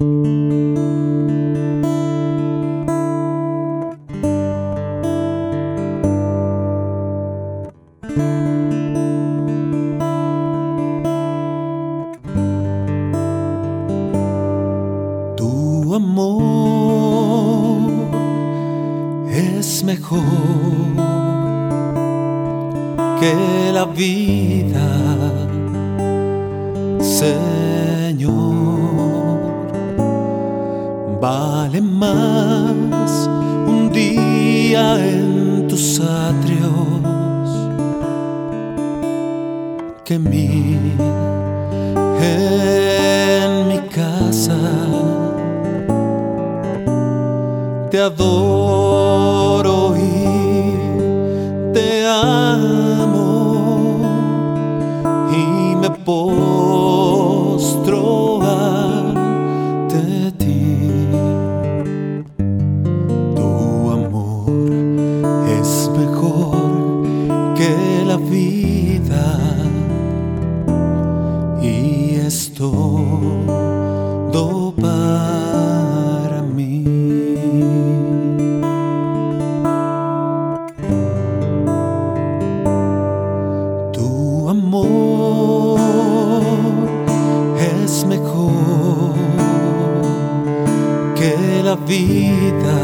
Tu Vale más un día en tus atrios que mil en mi casa. Te adoro vida,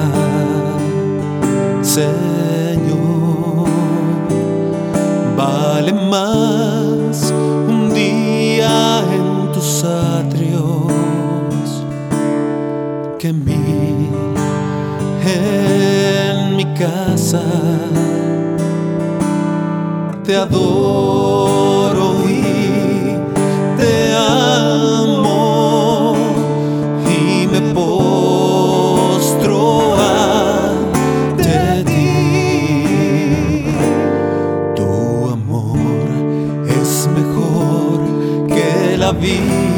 Señor. Vale más un día en tus atrios que mil en mi casa te adoro vida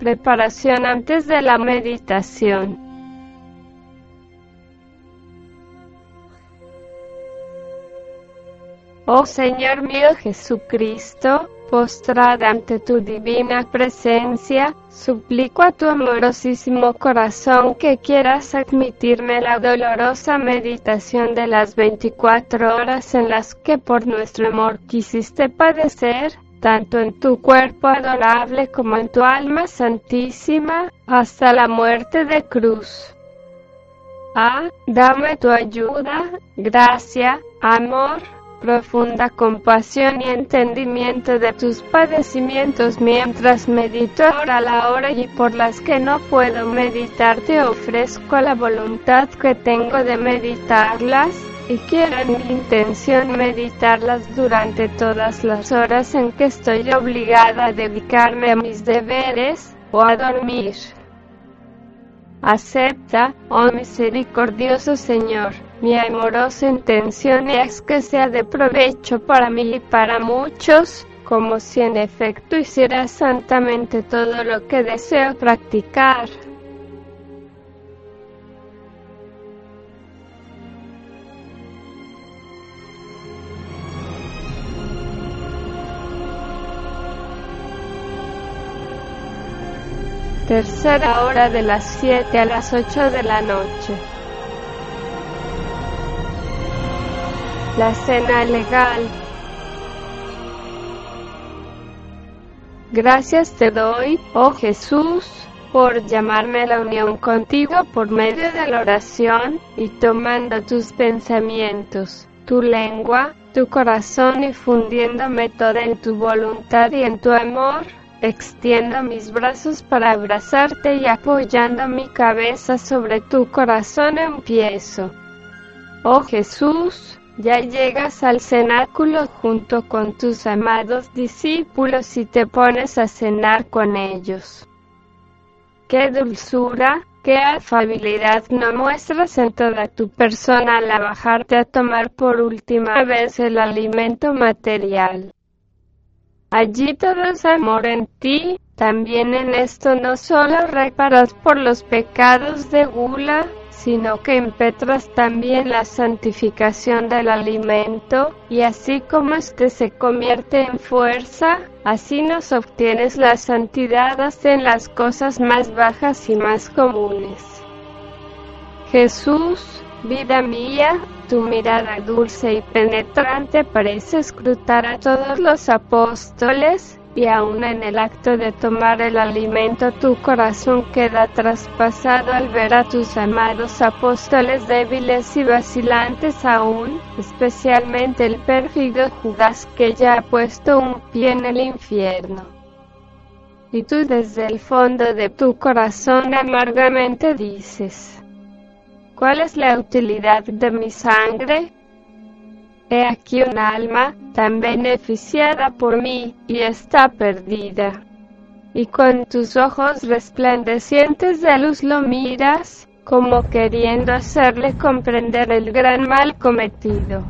Preparación antes de la meditación. Oh Señor mío Jesucristo, postrada ante tu divina presencia, suplico a tu amorosísimo corazón que quieras admitirme la dolorosa meditación de las 24 horas en las que por nuestro amor quisiste padecer, tanto en tu cuerpo adorable como en tu alma santísima, hasta la muerte de cruz. Ah, dame tu ayuda, gracia, amor, profunda compasión y entendimiento de tus padecimientos mientras medito ahora la hora y por las que no puedo meditar te ofrezco la voluntad que tengo de meditarlas y quiero en mi intención meditarlas durante todas las horas en que estoy obligada a dedicarme a mis deberes o a dormir. Acepta, oh misericordioso Señor, mi amorosa intención es que sea de provecho para mí y para muchos, como si en efecto hiciera santamente todo lo que deseo practicar. tercera hora de las 7 a las 8 de la noche. La cena legal. Gracias te doy, oh Jesús, por llamarme a la unión contigo por medio de la oración y tomando tus pensamientos, tu lengua, tu corazón y fundiéndome toda en tu voluntad y en tu amor Extiendo mis brazos para abrazarte y apoyando mi cabeza sobre tu corazón empiezo. Oh Jesús, ya llegas al cenáculo junto con tus amados discípulos y te pones a cenar con ellos. Qué dulzura, qué afabilidad no muestras en toda tu persona al bajarte a tomar por última vez el alimento material. Allí todo es amor en ti, también en esto no solo reparas por los pecados de gula, sino que impetras también la santificación del alimento, y así como éste se convierte en fuerza, así nos obtienes la santidad hasta en las cosas más bajas y más comunes. Jesús, vida mía, tu mirada dulce y penetrante parece escrutar a todos los apóstoles, y aún en el acto de tomar el alimento tu corazón queda traspasado al ver a tus amados apóstoles débiles y vacilantes aún, especialmente el pérfido Judas que ya ha puesto un pie en el infierno. Y tú desde el fondo de tu corazón amargamente dices, ¿cuál es la utilidad de mi sangre? He aquí un alma tan beneficiada por mí y está perdida. Y con tus ojos resplandecientes de luz lo miras, como queriendo hacerle comprender el gran mal cometido.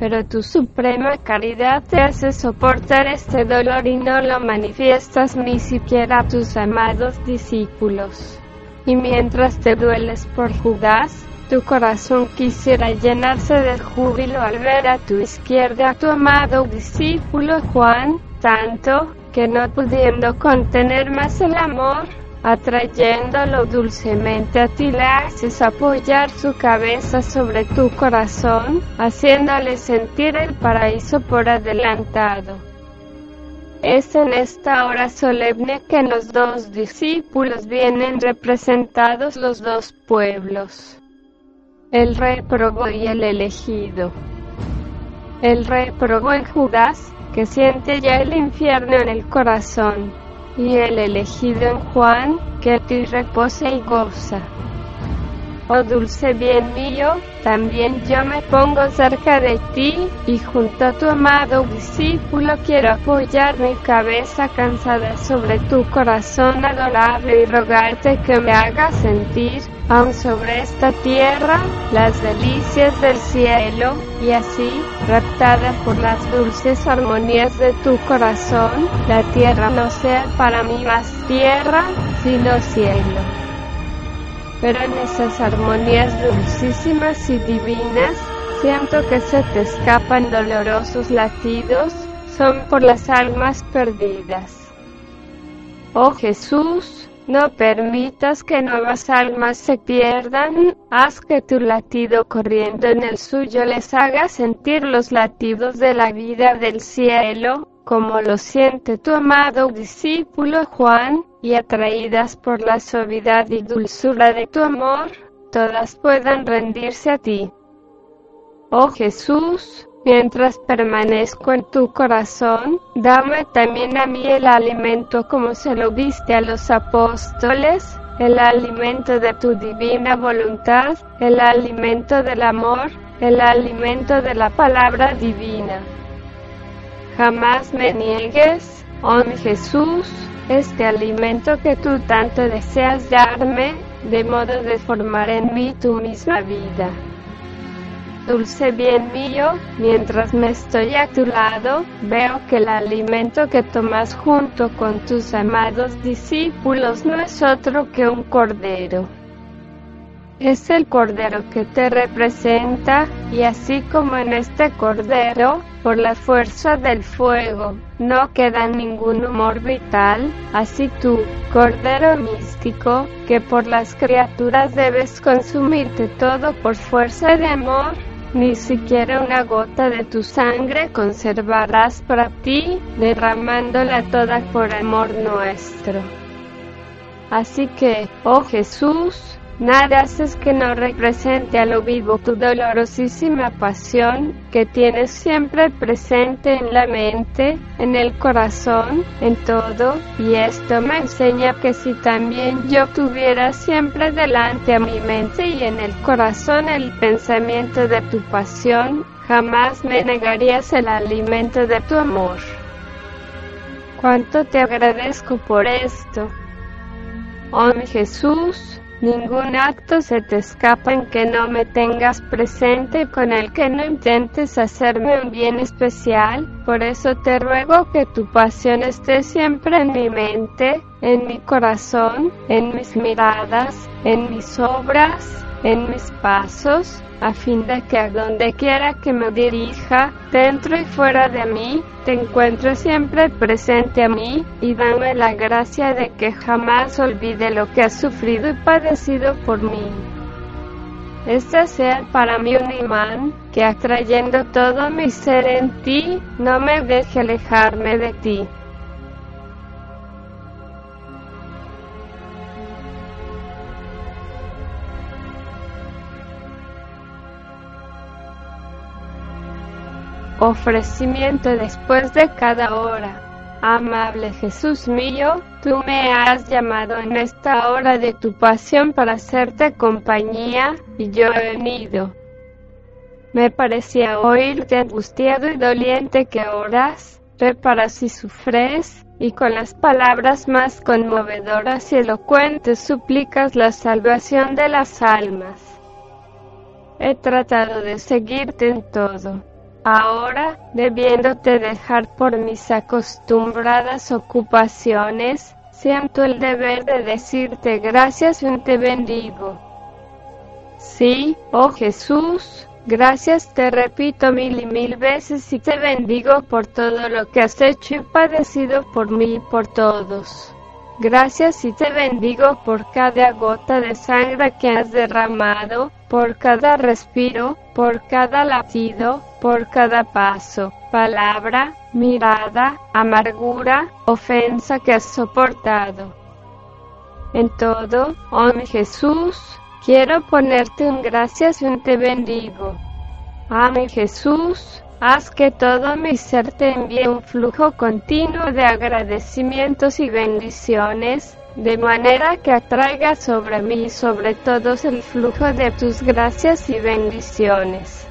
Pero tu suprema caridad te hace soportar este dolor y no lo manifiestas ni siquiera a tus amados discípulos. Y mientras te dueles por Judas, tu corazón quisiera llenarse de júbilo al ver a tu izquierda a tu amado discípulo Juan, tanto que no pudiendo contener más el amor, atrayéndolo dulcemente a ti le haces apoyar su cabeza sobre tu corazón, haciéndole sentir el paraíso por adelantado. Es en esta hora solemne que los dos discípulos vienen representados los dos pueblos el rey probó y el elegido. El rey probó en Judas, que siente ya el infierno en el corazón, y el elegido en Juan, que ti reposa y goza. Oh dulce bien mío, también yo me pongo cerca de ti, y junto a tu amado discípulo quiero apoyar mi cabeza cansada sobre tu corazón adorable y rogarte que me hagas sentir, aun sobre esta tierra, las delicias del cielo, y así, raptada por las dulces armonías de tu corazón, la tierra no sea para mí más tierra, sino cielo pero en esas armonías dulcísimas y divinas, siento que se te escapan dolorosos latidos, son por las almas perdidas. Oh Jesús, no permitas que nuevas almas se pierdan, haz que tu latido corriendo en el suyo les haga sentir los latidos de la vida del cielo, como lo siente tu amado discípulo Juan, y atraídas por la suavidad y dulzura de tu amor, todas puedan rendirse a ti. Oh Jesús, mientras permanezco en tu corazón, dame también a mí el alimento como se lo diste a los apóstoles, el alimento de tu divina voluntad, el alimento del amor, el alimento de la palabra divina. Jamás me niegues, oh Jesús, este alimento que tú tanto deseas darme, de modo de formar en mí tu misma vida. Dulce bien mío, mientras me estoy a tu lado, veo que el alimento que tomas junto con tus amados discípulos no es otro que un cordero. Es el cordero que te representa y así como en este cordero, por la fuerza del fuego, no queda ningún humor vital, así tú, cordero místico, que por las criaturas debes consumirte todo por fuerza de amor, ni siquiera una gota de tu sangre conservarás para ti, derramándola toda por amor nuestro. Así que, oh Jesús, Nada haces que no represente a lo vivo tu dolorosísima pasión que tienes siempre presente en la mente, en el corazón, en todo, y esto me enseña que si también yo tuviera siempre delante a mi mente y en el corazón el pensamiento de tu pasión, jamás me negarías el alimento de tu amor. Cuánto te agradezco por esto. Oh mi Jesús, Ningún acto se te escapa en que no me tengas presente con el que no intentes hacerme un bien especial. Por eso te ruego que tu pasión esté siempre en mi mente, en mi corazón, en mis miradas, en mis obras, en mis pasos, a fin de que a donde quiera que me dirija, dentro y fuera de mí, te encuentres siempre presente a mí y dame la gracia de que jamás olvide lo que has sufrido y padecido por mí. Este sea para mí un imán que atrayendo todo mi ser en ti, no me deje alejarme de ti. Ofrecimiento después de cada hora. Amable Jesús mío, tú me has llamado en esta hora de tu pasión para hacerte compañía, y yo he venido. Me parecía oírte angustiado y doliente que oras, reparas y sufres, y con las palabras más conmovedoras y elocuentes suplicas la salvación de las almas. He tratado de seguirte en todo Ahora, debiéndote dejar por mis acostumbradas ocupaciones, siento el deber de decirte gracias y te bendigo. Sí, oh Jesús, gracias te repito mil y mil veces y te bendigo por todo lo que has hecho y padecido por mí y por todos. Gracias y te bendigo por cada gota de sangre que has derramado, por cada respiro, por cada latido, por cada paso, palabra, mirada, amargura, ofensa que has soportado. En todo, oh mi Jesús, quiero ponerte un gracias y un te bendigo. Ah, mi Jesús, Haz que todo mi ser te envíe un flujo continuo de agradecimientos y bendiciones, de manera que atraiga sobre mí y sobre todos el flujo de tus gracias y bendiciones.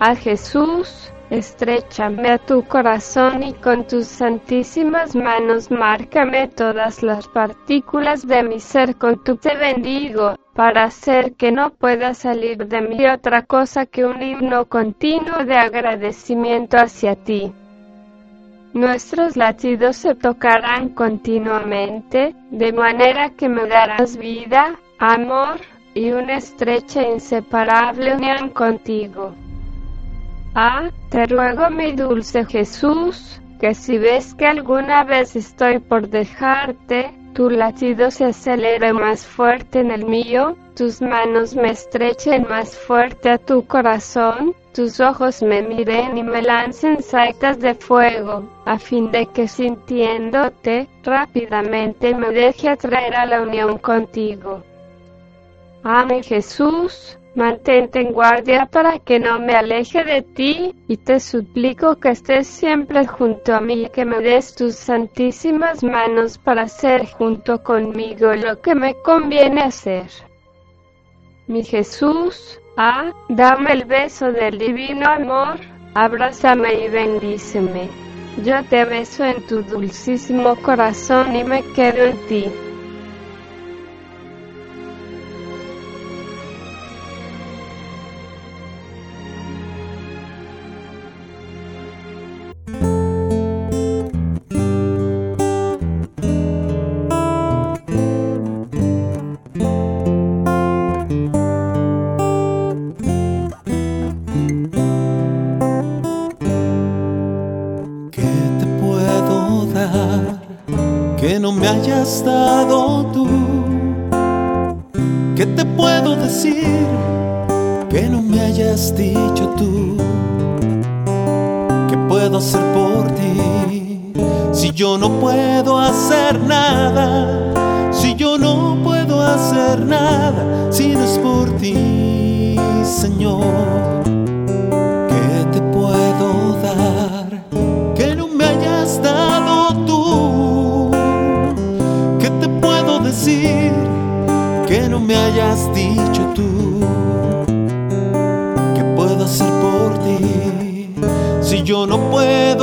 A Jesús, Estrechame a tu corazón y con tus santísimas manos márcame todas las partículas de mi ser con tu te bendigo, para hacer que no pueda salir de mí otra cosa que un himno continuo de agradecimiento hacia ti. Nuestros latidos se tocarán continuamente, de manera que me darás vida, amor y una estrecha e inseparable unión contigo. Ah, te ruego mi dulce Jesús, que si ves que alguna vez estoy por dejarte, tu latido se acelere más fuerte en el mío, tus manos me estrechen más fuerte a tu corazón, tus ojos me miren y me lancen saetas de fuego, a fin de que sintiéndote rápidamente me deje atraer a la unión contigo. Amén Jesús, Mantente en guardia para que no me aleje de ti, y te suplico que estés siempre junto a mí y que me des tus santísimas manos para hacer junto conmigo lo que me conviene hacer. Mi Jesús, ah, dame el beso del divino amor, abrázame y bendíceme. Yo te beso en tu dulcísimo corazón y me quedo en ti. Dado tú. ¿Qué te puedo decir que no me hayas dicho tú. Que puedo hacer por ti si yo no puedo hacer nada si yo no puedo hacer nada si no es por ti Señor me hayas dicho tú ¿Qué puedo hacer por ti. Si yo no puedo